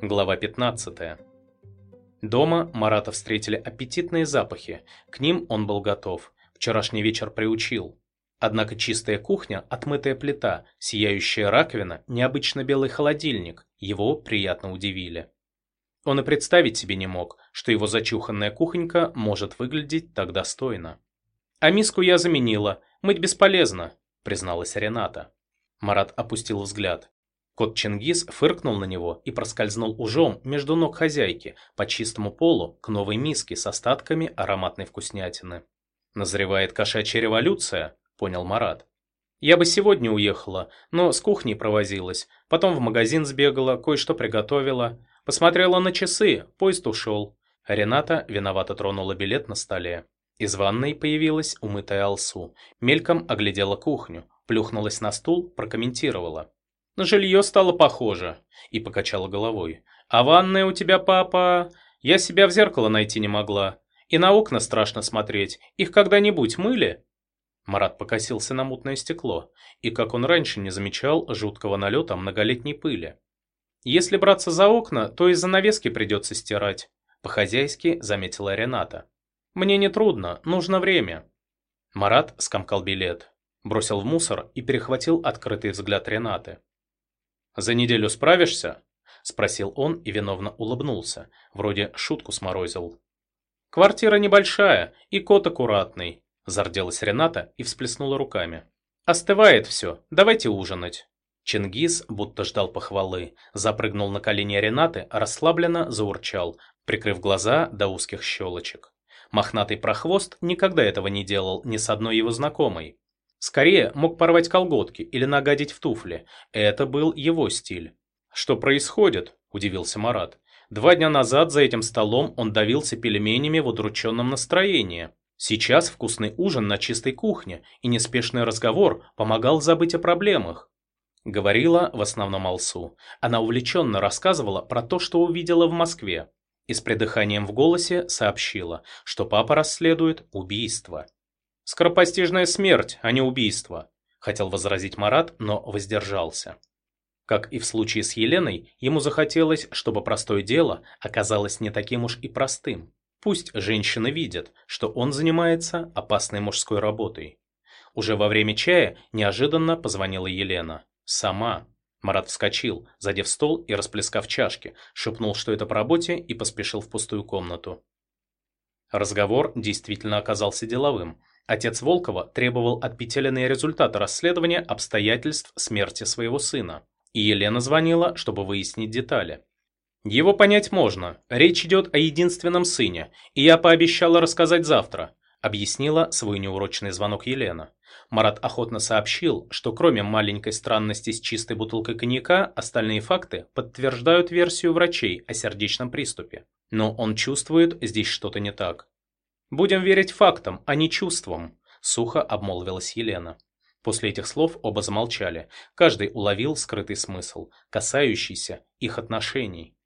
Глава 15. Дома Марата встретили аппетитные запахи. К ним он был готов. Вчерашний вечер приучил. Однако чистая кухня, отмытая плита, сияющая раковина, необычно белый холодильник его приятно удивили. Он и представить себе не мог, что его зачуханная кухонька может выглядеть так достойно. «А миску я заменила, мыть бесполезно», – призналась Рената. Марат опустил взгляд. Кот Чингис фыркнул на него и проскользнул ужом между ног хозяйки по чистому полу к новой миске с остатками ароматной вкуснятины. «Назревает кошачья революция», — понял Марат. «Я бы сегодня уехала, но с кухней провозилась, потом в магазин сбегала, кое-что приготовила, посмотрела на часы, поезд ушел». Рената виновато тронула билет на столе. Из ванной появилась умытая Алсу, мельком оглядела кухню, плюхнулась на стул, прокомментировала. На жилье стало похоже. И покачала головой. А ванная у тебя, папа... Я себя в зеркало найти не могла. И на окна страшно смотреть. Их когда-нибудь мыли? Марат покосился на мутное стекло. И как он раньше не замечал жуткого налета многолетней пыли. Если браться за окна, то и занавески придется стирать. По-хозяйски заметила Рената. Мне не трудно, нужно время. Марат скомкал билет, бросил в мусор и перехватил открытый взгляд Ренаты. «За неделю справишься?» – спросил он и виновно улыбнулся, вроде шутку сморозил. «Квартира небольшая, и кот аккуратный», – зарделась Рената и всплеснула руками. «Остывает все, давайте ужинать». Чингис, будто ждал похвалы, запрыгнул на колени Ренаты, расслабленно заурчал, прикрыв глаза до узких щелочек. Мохнатый прохвост никогда этого не делал ни с одной его знакомой. Скорее, мог порвать колготки или нагадить в туфли. Это был его стиль. «Что происходит?» – удивился Марат. Два дня назад за этим столом он давился пельменями в удрученном настроении. Сейчас вкусный ужин на чистой кухне и неспешный разговор помогал забыть о проблемах. Говорила в основном Алсу. Она увлеченно рассказывала про то, что увидела в Москве. И с придыханием в голосе сообщила, что папа расследует убийство. «Скоропостижная смерть, а не убийство», – хотел возразить Марат, но воздержался. Как и в случае с Еленой, ему захотелось, чтобы простое дело оказалось не таким уж и простым. Пусть женщины видят, что он занимается опасной мужской работой. Уже во время чая неожиданно позвонила Елена. Сама. Марат вскочил, задев стол и расплескав чашки, шепнул, что это по работе и поспешил в пустую комнату. Разговор действительно оказался деловым, Отец Волкова требовал от Петелиной результата расследования обстоятельств смерти своего сына. И Елена звонила, чтобы выяснить детали. Его понять можно. Речь идет о единственном сыне, и я пообещала рассказать завтра, объяснила свой неурочный звонок Елена. Марат охотно сообщил, что кроме маленькой странности с чистой бутылкой коньяка, остальные факты подтверждают версию врачей о сердечном приступе. Но он чувствует, здесь что-то не так. «Будем верить фактам, а не чувствам», – сухо обмолвилась Елена. После этих слов оба замолчали. Каждый уловил скрытый смысл, касающийся их отношений.